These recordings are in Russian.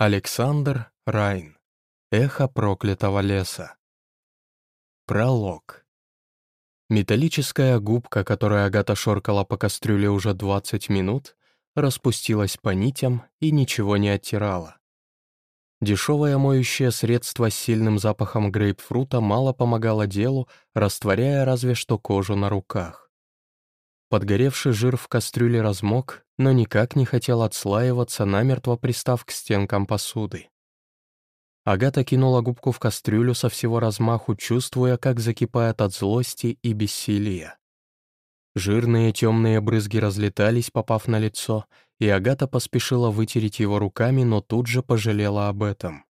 Александр Райн. Эхо проклятого леса. Пролог. Металлическая губка, которую Агата шоркала по кастрюле уже 20 минут, распустилась по нитям и ничего не оттирала. Дешевое моющее средство с сильным запахом грейпфрута мало помогало делу, растворяя разве что кожу на руках. Подгоревший жир в кастрюле размок, но никак не хотел отслаиваться, намертво пристав к стенкам посуды. Агата кинула губку в кастрюлю со всего размаху, чувствуя, как закипает от злости и бессилия. Жирные темные брызги разлетались, попав на лицо, и Агата поспешила вытереть его руками, но тут же пожалела об этом.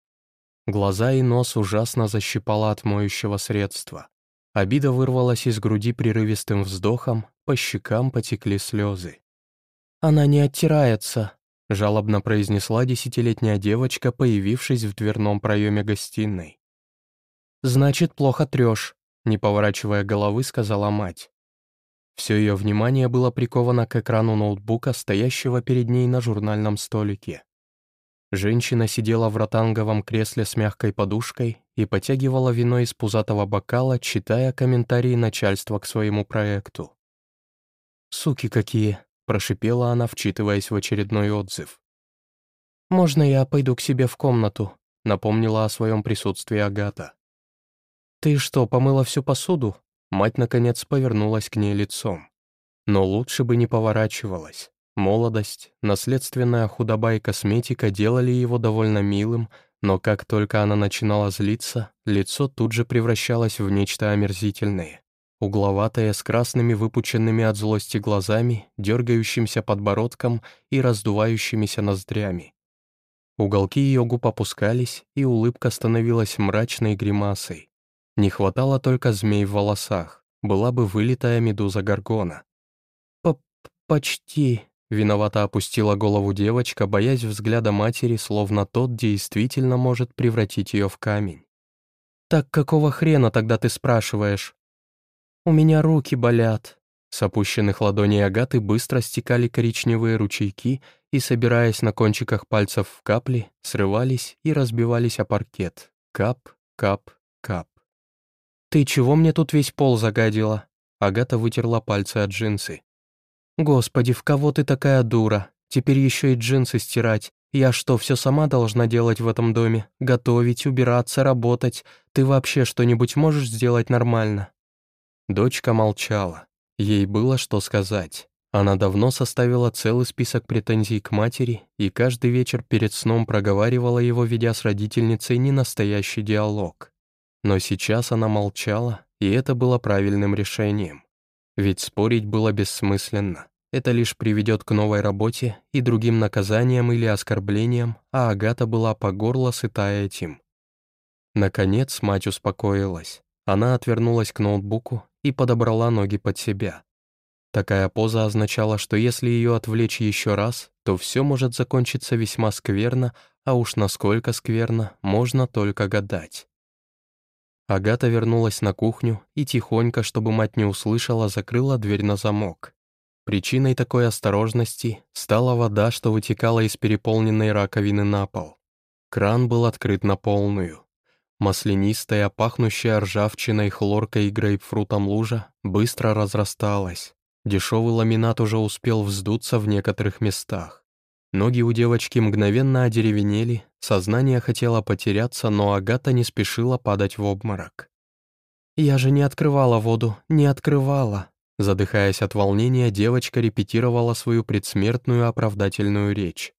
Глаза и нос ужасно защипала от моющего средства. Обида вырвалась из груди прерывистым вздохом, по щекам потекли слезы. «Она не оттирается», — жалобно произнесла десятилетняя девочка, появившись в дверном проеме гостиной. «Значит, плохо трешь», — не поворачивая головы, сказала мать. Все ее внимание было приковано к экрану ноутбука, стоящего перед ней на журнальном столике. Женщина сидела в ротанговом кресле с мягкой подушкой и потягивала вино из пузатого бокала, читая комментарии начальства к своему проекту. «Суки какие!» — прошипела она, вчитываясь в очередной отзыв. «Можно я пойду к себе в комнату?» — напомнила о своем присутствии Агата. «Ты что, помыла всю посуду?» Мать, наконец, повернулась к ней лицом. Но лучше бы не поворачивалась. Молодость, наследственная худоба и косметика делали его довольно милым, но как только она начинала злиться, лицо тут же превращалось в нечто омерзительное. Угловатое, с красными выпученными от злости глазами, дергающимся подбородком и раздувающимися ноздрями. Уголки ее губ опускались, и улыбка становилась мрачной гримасой. Не хватало только змей в волосах, была бы вылитая медуза Гаргона. «Почти», Виновато опустила голову девочка, боясь взгляда матери, словно тот действительно может превратить ее в камень. «Так какого хрена тогда ты спрашиваешь?» «У меня руки болят». С опущенных ладоней Агаты быстро стекали коричневые ручейки и, собираясь на кончиках пальцев в капли, срывались и разбивались о паркет. Кап, кап, кап. «Ты чего мне тут весь пол загадила?» Агата вытерла пальцы от джинсы. «Господи, в кого ты такая дура? Теперь еще и джинсы стирать. Я что, все сама должна делать в этом доме? Готовить, убираться, работать? Ты вообще что-нибудь можешь сделать нормально?» Дочка молчала. Ей было что сказать. Она давно составила целый список претензий к матери и каждый вечер перед сном проговаривала его, ведя с родительницей ненастоящий диалог. Но сейчас она молчала, и это было правильным решением. Ведь спорить было бессмысленно. Это лишь приведет к новой работе и другим наказаниям или оскорблениям, а Агата была по горло сыта этим. Наконец мать успокоилась. Она отвернулась к ноутбуку и подобрала ноги под себя. Такая поза означала, что если ее отвлечь еще раз, то все может закончиться весьма скверно, а уж насколько скверно, можно только гадать. Агата вернулась на кухню и тихонько, чтобы мать не услышала, закрыла дверь на замок. Причиной такой осторожности стала вода, что вытекала из переполненной раковины на пол. Кран был открыт на полную. Маслянистая, пахнущая ржавчиной, хлоркой и грейпфрутом лужа быстро разрасталась. Дешевый ламинат уже успел вздуться в некоторых местах. Ноги у девочки мгновенно одеревенели, сознание хотело потеряться, но Агата не спешила падать в обморок. «Я же не открывала воду, не открывала!» Задыхаясь от волнения, девочка репетировала свою предсмертную оправдательную речь.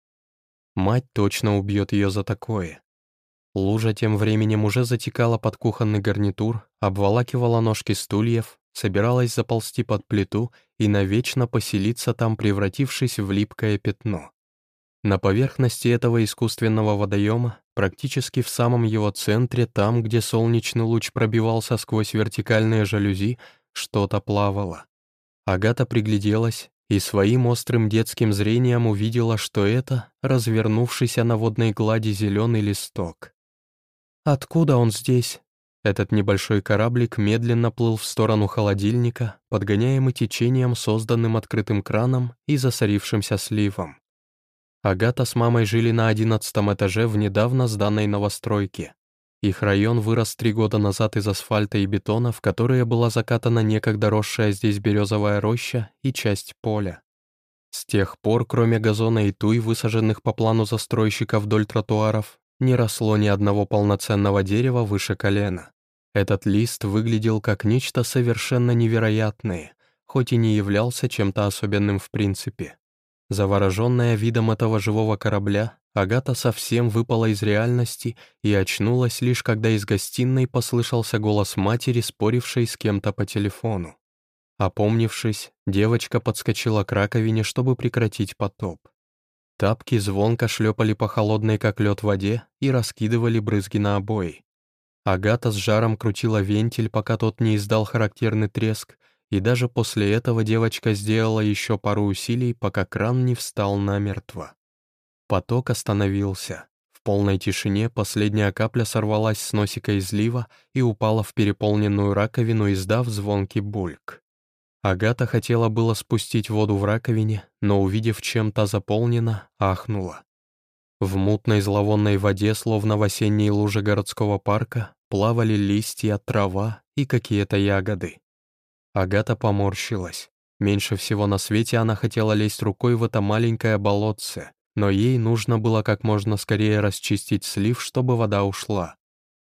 Мать точно убьет ее за такое. Лужа тем временем уже затекала под кухонный гарнитур, обволакивала ножки стульев, собиралась заползти под плиту и навечно поселиться там, превратившись в липкое пятно. На поверхности этого искусственного водоема, практически в самом его центре, там, где солнечный луч пробивался сквозь вертикальные жалюзи, что-то плавало. Агата пригляделась и своим острым детским зрением увидела, что это развернувшийся на водной глади зеленый листок. «Откуда он здесь?» Этот небольшой кораблик медленно плыл в сторону холодильника, подгоняемый течением, созданным открытым краном и засорившимся сливом. Агата с мамой жили на одиннадцатом этаже в недавно сданной новостройке. Их район вырос три года назад из асфальта и бетона, в которые была закатана некогда росшая здесь березовая роща и часть поля. С тех пор, кроме газона и туй, высаженных по плану застройщика вдоль тротуаров, не росло ни одного полноценного дерева выше колена. Этот лист выглядел как нечто совершенно невероятное, хоть и не являлся чем-то особенным в принципе. Завороженная видом этого живого корабля, Агата совсем выпала из реальности и очнулась лишь когда из гостиной послышался голос матери, спорившей с кем-то по телефону. Опомнившись, девочка подскочила к раковине, чтобы прекратить потоп. Тапки звонко шлепали по холодной как лед воде и раскидывали брызги на обои. Агата с жаром крутила вентиль, пока тот не издал характерный треск, и даже после этого девочка сделала еще пару усилий, пока кран не встал намертво. Поток остановился. В полной тишине последняя капля сорвалась с носика излива и упала в переполненную раковину, издав звонкий бульк. Агата хотела было спустить воду в раковине, но, увидев, чем та заполнена, ахнула. В мутной зловонной воде, словно в осенней луже городского парка, плавали листья, трава и какие-то ягоды. Агата поморщилась. Меньше всего на свете она хотела лезть рукой в это маленькое болотце, но ей нужно было как можно скорее расчистить слив, чтобы вода ушла.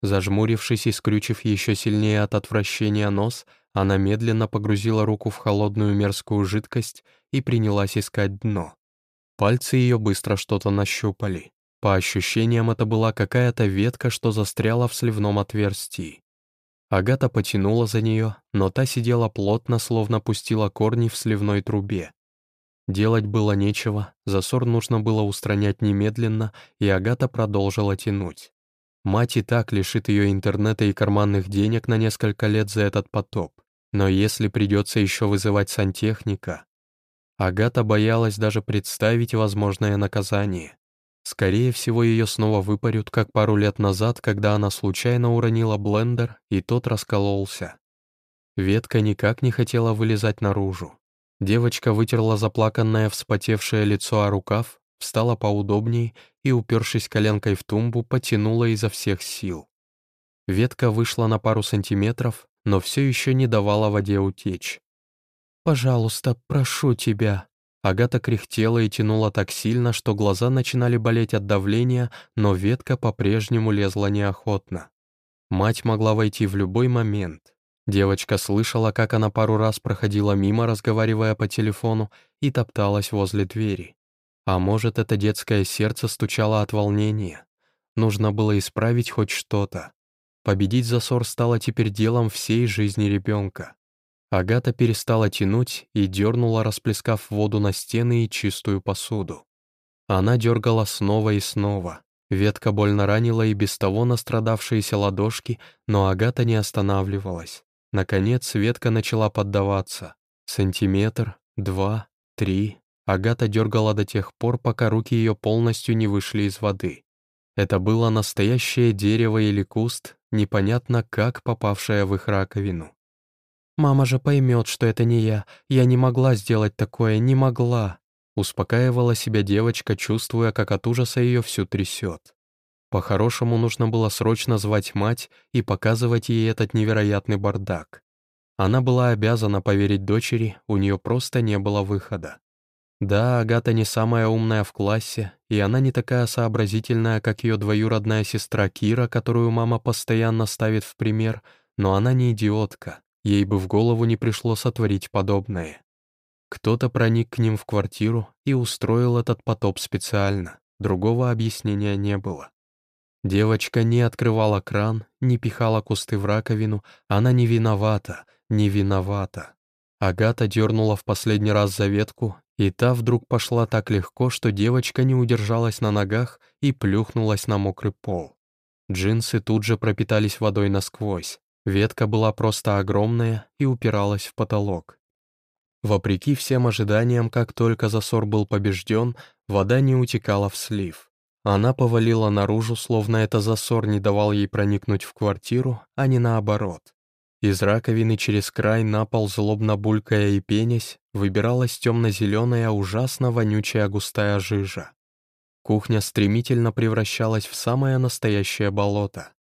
Зажмурившись и скрючив еще сильнее от отвращения нос, она медленно погрузила руку в холодную мерзкую жидкость и принялась искать дно. Пальцы ее быстро что-то нащупали. По ощущениям, это была какая-то ветка, что застряла в сливном отверстии. Агата потянула за нее, но та сидела плотно, словно пустила корни в сливной трубе. Делать было нечего, засор нужно было устранять немедленно, и Агата продолжила тянуть. Мать и так лишит ее интернета и карманных денег на несколько лет за этот потоп. Но если придется еще вызывать сантехника, Агата боялась даже представить возможное наказание. Скорее всего, ее снова выпарют, как пару лет назад, когда она случайно уронила блендер, и тот раскололся. Ветка никак не хотела вылезать наружу. Девочка вытерла заплаканное вспотевшее лицо о рукав, встала поудобней и, упершись коленкой в тумбу, потянула изо всех сил. Ветка вышла на пару сантиметров, но все еще не давала воде утечь. «Пожалуйста, прошу тебя». Агата кряхтела и тянула так сильно, что глаза начинали болеть от давления, но ветка по-прежнему лезла неохотно. Мать могла войти в любой момент. Девочка слышала, как она пару раз проходила мимо, разговаривая по телефону, и топталась возле двери. А может, это детское сердце стучало от волнения. Нужно было исправить хоть что-то. Победить засор стало теперь делом всей жизни ребенка. Агата перестала тянуть и дернула, расплескав воду на стены и чистую посуду. Она дергала снова и снова. Ветка больно ранила и без того настрадавшиеся ладошки, но Агата не останавливалась. Наконец ветка начала поддаваться. Сантиметр, два, три. Агата дергала до тех пор, пока руки ее полностью не вышли из воды. Это было настоящее дерево или куст, непонятно как попавшее в их раковину. «Мама же поймет, что это не я. Я не могла сделать такое, не могла», успокаивала себя девочка, чувствуя, как от ужаса ее всю трясет. По-хорошему нужно было срочно звать мать и показывать ей этот невероятный бардак. Она была обязана поверить дочери, у нее просто не было выхода. Да, Агата не самая умная в классе, и она не такая сообразительная, как ее двоюродная сестра Кира, которую мама постоянно ставит в пример, но она не идиотка. Ей бы в голову не пришло сотворить подобное. Кто-то проник к ним в квартиру и устроил этот потоп специально, другого объяснения не было. Девочка не открывала кран, не пихала кусты в раковину, она не виновата, не виновата. Агата дернула в последний раз за ветку, и та вдруг пошла так легко, что девочка не удержалась на ногах и плюхнулась на мокрый пол. Джинсы тут же пропитались водой насквозь. Ветка была просто огромная и упиралась в потолок. Вопреки всем ожиданиям, как только засор был побежден, вода не утекала в слив. Она повалила наружу, словно это засор не давал ей проникнуть в квартиру, а не наоборот. Из раковины через край на пол, злобно булькая и пенясь, выбиралась темно-зеленая, ужасно вонючая густая жижа. Кухня стремительно превращалась в самое настоящее болото.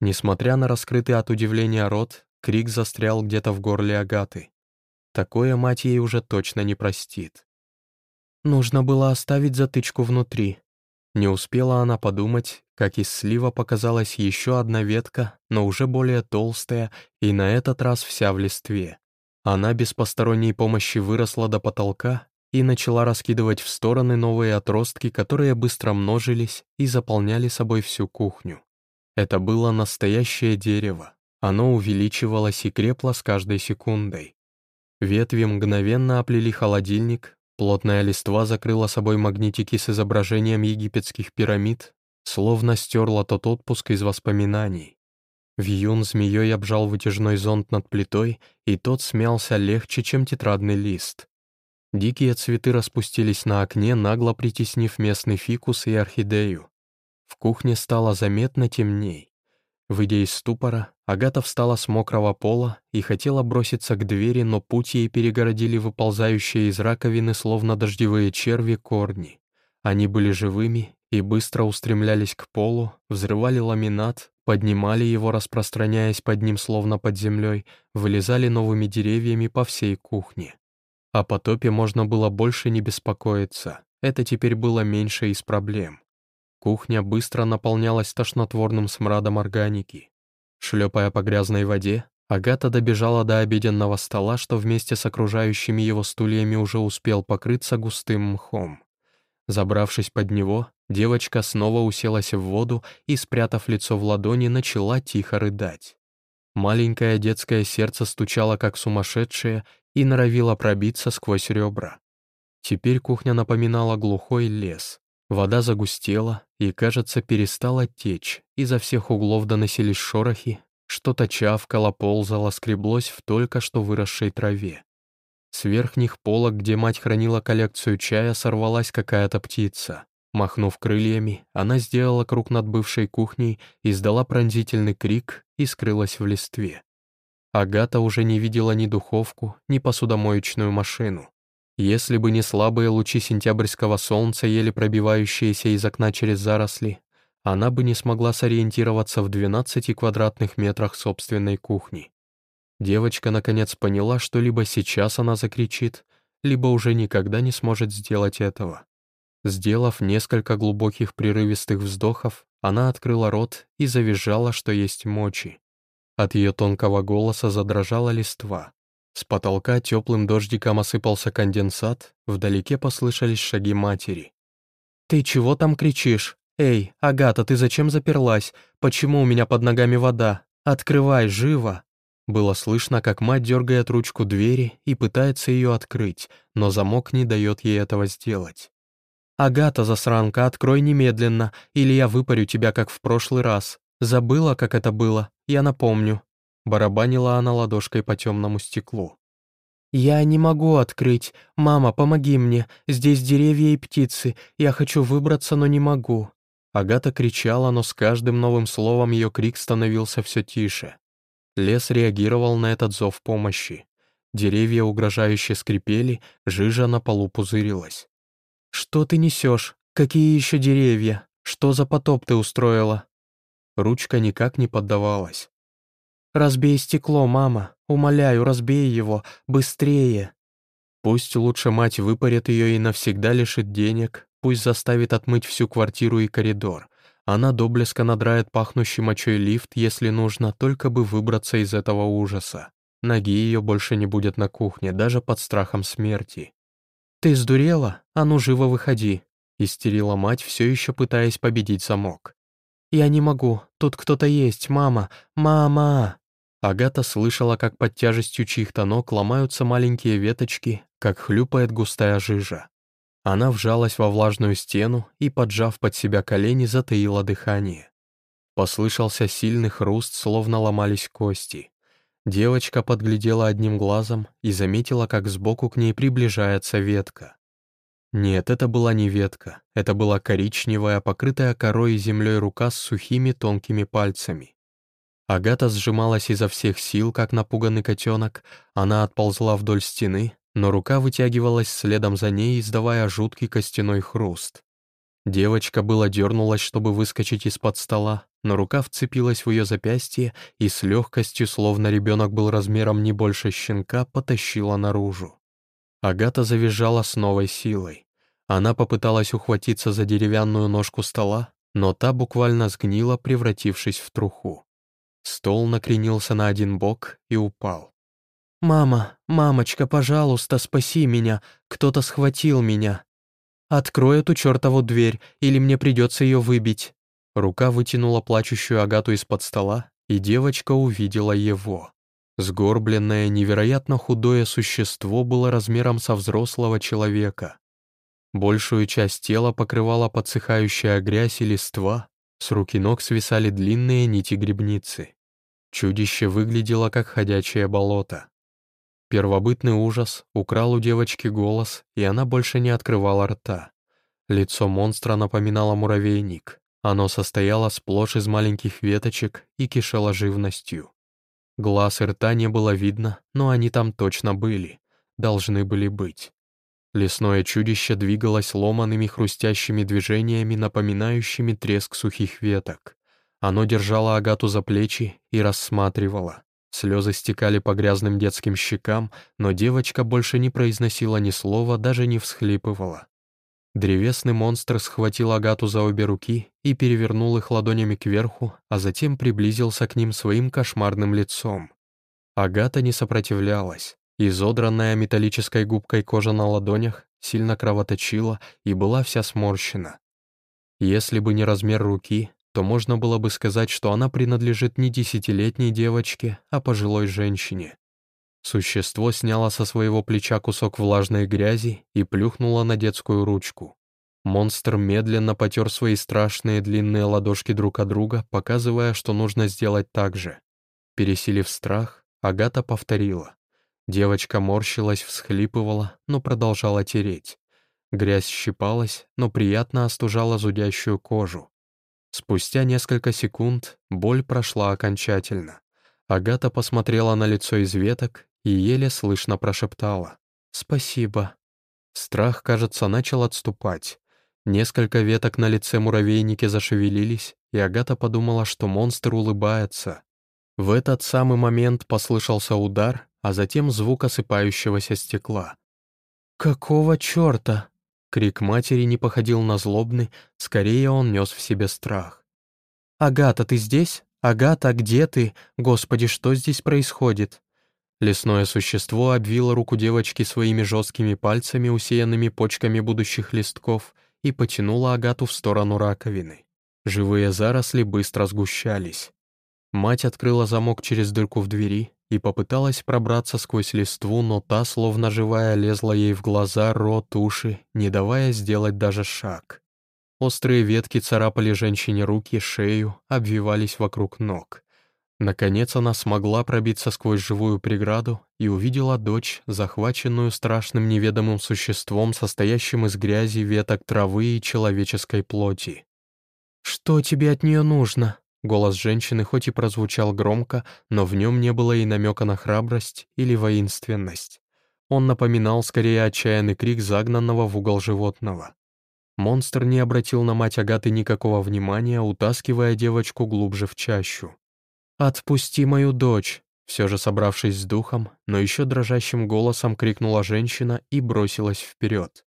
Несмотря на раскрытый от удивления рот, крик застрял где-то в горле Агаты. Такое мать ей уже точно не простит. Нужно было оставить затычку внутри. Не успела она подумать, как из слива показалась еще одна ветка, но уже более толстая и на этот раз вся в листве. Она без посторонней помощи выросла до потолка и начала раскидывать в стороны новые отростки, которые быстро множились и заполняли собой всю кухню. Это было настоящее дерево. Оно увеличивалось и крепло с каждой секундой. Ветви мгновенно оплели холодильник, плотная листва закрыла собой магнитики с изображением египетских пирамид, словно стерла тот отпуск из воспоминаний. Вьюн змеей обжал вытяжной зонт над плитой, и тот смялся легче, чем тетрадный лист. Дикие цветы распустились на окне, нагло притеснив местный фикус и орхидею. В кухне стало заметно темней. Выйдя из ступора, Агата встала с мокрого пола и хотела броситься к двери, но путь ей перегородили выползающие из раковины, словно дождевые черви, корни. Они были живыми и быстро устремлялись к полу, взрывали ламинат, поднимали его, распространяясь под ним словно под землей, вылезали новыми деревьями по всей кухне. О потопе можно было больше не беспокоиться, это теперь было меньше из проблем. Кухня быстро наполнялась тошнотворным смрадом органики. Шлепая по грязной воде, Агата добежала до обеденного стола, что вместе с окружающими его стульями уже успел покрыться густым мхом. Забравшись под него, девочка снова уселась в воду и, спрятав лицо в ладони, начала тихо рыдать. Маленькое детское сердце стучало как сумасшедшее и норовило пробиться сквозь ребра. Теперь кухня напоминала глухой лес. Вода загустела и, кажется, перестала течь. Изо всех углов доносились шорохи, что-то чавкало, ползало, скреблось в только что выросшей траве. С верхних полок, где мать хранила коллекцию чая, сорвалась какая-то птица. Махнув крыльями, она сделала круг над бывшей кухней, издала пронзительный крик и скрылась в листве. Агата уже не видела ни духовку, ни посудомоечную машину. Если бы не слабые лучи сентябрьского солнца, еле пробивающиеся из окна через заросли, она бы не смогла сориентироваться в 12 квадратных метрах собственной кухни. Девочка наконец поняла, что либо сейчас она закричит, либо уже никогда не сможет сделать этого. Сделав несколько глубоких прерывистых вздохов, она открыла рот и завизжала, что есть мочи. От ее тонкого голоса задрожала листва. С потолка теплым дождиком осыпался конденсат, вдалеке послышались шаги матери. «Ты чего там кричишь? Эй, Агата, ты зачем заперлась? Почему у меня под ногами вода? Открывай, живо!» Было слышно, как мать дергает ручку двери и пытается ее открыть, но замок не дает ей этого сделать. «Агата, засранка, открой немедленно, или я выпарю тебя, как в прошлый раз. Забыла, как это было, я напомню». Барабанила она ладошкой по темному стеклу. «Я не могу открыть. Мама, помоги мне. Здесь деревья и птицы. Я хочу выбраться, но не могу». Агата кричала, но с каждым новым словом ее крик становился все тише. Лес реагировал на этот зов помощи. Деревья угрожающе скрипели, жижа на полу пузырилась. «Что ты несешь? Какие еще деревья? Что за потоп ты устроила?» Ручка никак не поддавалась. «Разбей стекло, мама. Умоляю, разбей его. Быстрее!» Пусть лучше мать выпарит ее и навсегда лишит денег, пусть заставит отмыть всю квартиру и коридор. Она до блеска надрает пахнущий мочой лифт, если нужно, только бы выбраться из этого ужаса. Ноги ее больше не будет на кухне, даже под страхом смерти. «Ты сдурела? А ну живо выходи!» — истерила мать, все еще пытаясь победить замок. «Я не могу, тут кто-то есть, мама! Мама!» Агата слышала, как под тяжестью чьих-то ног ломаются маленькие веточки, как хлюпает густая жижа. Она вжалась во влажную стену и, поджав под себя колени, затаила дыхание. Послышался сильный хруст, словно ломались кости. Девочка подглядела одним глазом и заметила, как сбоку к ней приближается ветка. Нет, это была не ветка, это была коричневая, покрытая корой и землей рука с сухими тонкими пальцами. Агата сжималась изо всех сил, как напуганный котенок, она отползла вдоль стены, но рука вытягивалась следом за ней, издавая жуткий костяной хруст. Девочка была дернулась, чтобы выскочить из-под стола, но рука вцепилась в ее запястье и с легкостью, словно ребенок был размером не больше щенка, потащила наружу. Агата завизжала с новой силой. Она попыталась ухватиться за деревянную ножку стола, но та буквально сгнила, превратившись в труху. Стол накренился на один бок и упал. «Мама, мамочка, пожалуйста, спаси меня, кто-то схватил меня. Открой эту чертову дверь, или мне придется ее выбить». Рука вытянула плачущую Агату из-под стола, и девочка увидела его. Сгорбленное, невероятно худое существо было размером со взрослого человека. Большую часть тела покрывала подсыхающая грязь и листва, с руки ног свисали длинные нити грибницы. Чудище выглядело как ходячее болото. Первобытный ужас украл у девочки голос, и она больше не открывала рта. Лицо монстра напоминало муравейник. Оно состояло сплошь из маленьких веточек и кишело живностью. Глаз и рта не было видно, но они там точно были. Должны были быть. Лесное чудище двигалось ломанными хрустящими движениями, напоминающими треск сухих веток. Оно держало Агату за плечи и рассматривало. Слезы стекали по грязным детским щекам, но девочка больше не произносила ни слова, даже не всхлипывала. Древесный монстр схватил Агату за обе руки и перевернул их ладонями кверху, а затем приблизился к ним своим кошмарным лицом. Агата не сопротивлялась. Изодранная металлической губкой кожа на ладонях сильно кровоточила и была вся сморщена. Если бы не размер руки, то можно было бы сказать, что она принадлежит не десятилетней девочке, а пожилой женщине. Существо сняло со своего плеча кусок влажной грязи и плюхнуло на детскую ручку. Монстр медленно потер свои страшные длинные ладошки друг от друга, показывая, что нужно сделать так же. Пересилив страх, Агата повторила. Девочка морщилась, всхлипывала, но продолжала тереть. Грязь щипалась, но приятно остужала зудящую кожу. Спустя несколько секунд боль прошла окончательно. Агата посмотрела на лицо из веток и еле слышно прошептала «Спасибо». Страх, кажется, начал отступать. Несколько веток на лице муравейники зашевелились, и Агата подумала, что монстр улыбается. В этот самый момент послышался удар, а затем звук осыпающегося стекла. «Какого черта?» Крик матери не походил на злобный, скорее он нес в себе страх. «Агата, ты здесь? Агата, где ты? Господи, что здесь происходит?» Лесное существо обвило руку девочки своими жесткими пальцами, усеянными почками будущих листков, и потянуло Агату в сторону раковины. Живые заросли быстро сгущались. Мать открыла замок через дырку в двери и попыталась пробраться сквозь листву, но та, словно живая, лезла ей в глаза, рот, уши, не давая сделать даже шаг. Острые ветки царапали женщине руки, шею, обвивались вокруг ног. Наконец она смогла пробиться сквозь живую преграду и увидела дочь, захваченную страшным неведомым существом, состоящим из грязи, веток травы и человеческой плоти. «Что тебе от нее нужно?» Голос женщины хоть и прозвучал громко, но в нем не было и намека на храбрость или воинственность. Он напоминал скорее отчаянный крик загнанного в угол животного. Монстр не обратил на мать Агаты никакого внимания, утаскивая девочку глубже в чащу. «Отпусти мою дочь!» Все же собравшись с духом, но еще дрожащим голосом крикнула женщина и бросилась вперед.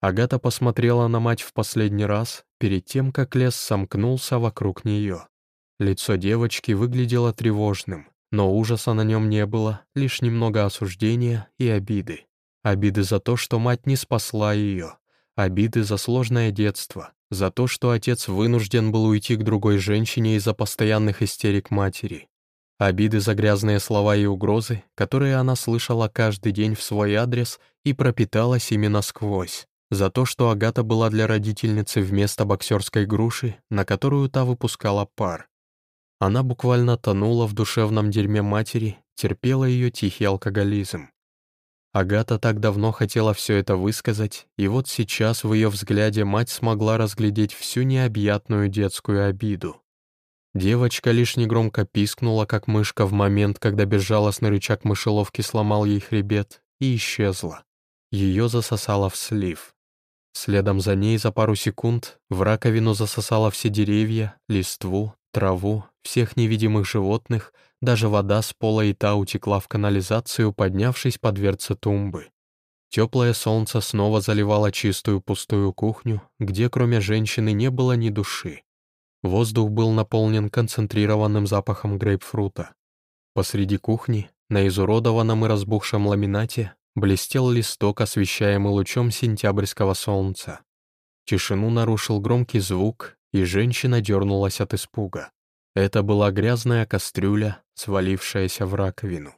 Агата посмотрела на мать в последний раз, перед тем, как лес сомкнулся вокруг нее. Лицо девочки выглядело тревожным, но ужаса на нем не было, лишь немного осуждения и обиды. Обиды за то, что мать не спасла ее. Обиды за сложное детство, за то, что отец вынужден был уйти к другой женщине из-за постоянных истерик матери. Обиды за грязные слова и угрозы, которые она слышала каждый день в свой адрес и пропиталась ими насквозь. За то, что Агата была для родительницы вместо боксерской груши, на которую та выпускала пар. Она буквально тонула в душевном дерьме матери, терпела ее тихий алкоголизм. Агата так давно хотела все это высказать, и вот сейчас в ее взгляде мать смогла разглядеть всю необъятную детскую обиду. Девочка лишь негромко пискнула, как мышка в момент, когда безжалостный рычаг мышеловки сломал ей хребет, и исчезла. Ее засосало в слив. Следом за ней за пару секунд в раковину засосало все деревья, листву, траву, всех невидимых животных, даже вода с пола и та утекла в канализацию, поднявшись по дверце тумбы. Теплое солнце снова заливало чистую пустую кухню, где кроме женщины не было ни души. Воздух был наполнен концентрированным запахом грейпфрута. Посреди кухни, на изуродованном и разбухшем ламинате, блестел листок, освещаемый лучом сентябрьского солнца. Тишину нарушил громкий звук, и женщина дернулась от испуга. Это была грязная кастрюля, свалившаяся в раковину.